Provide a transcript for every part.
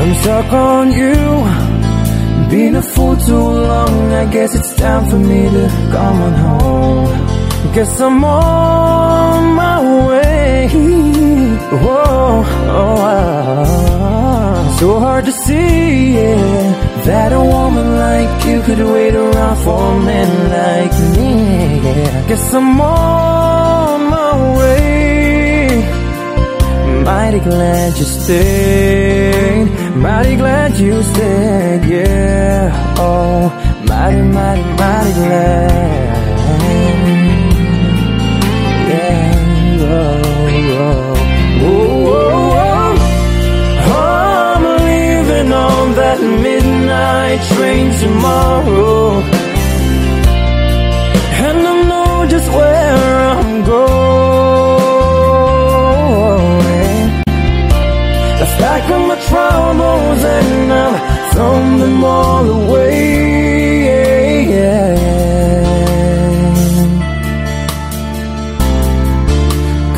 I'm stuck on you. Been a fool too long. I guess it's time for me to come on home. Guess I'm on my way. Whoa, oh, ah. so hard to see yeah, that a woman like you could wait around for a man like me. Yeah. Guess I'm on Mighty glad you stayed. Mighty glad you stayed. Yeah. Oh, mighty, mighty, mighty glad. Yeah. Oh, oh. I'm leaving on that midnight train tomorrow. Packed up my troubles and I've thrown them all away.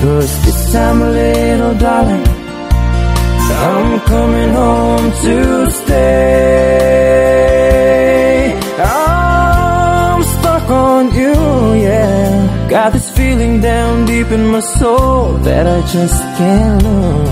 Cause this time, little darling, I'm coming home to stay. I'm stuck on you, yeah. Got this feeling down deep in my soul that I just can't lose.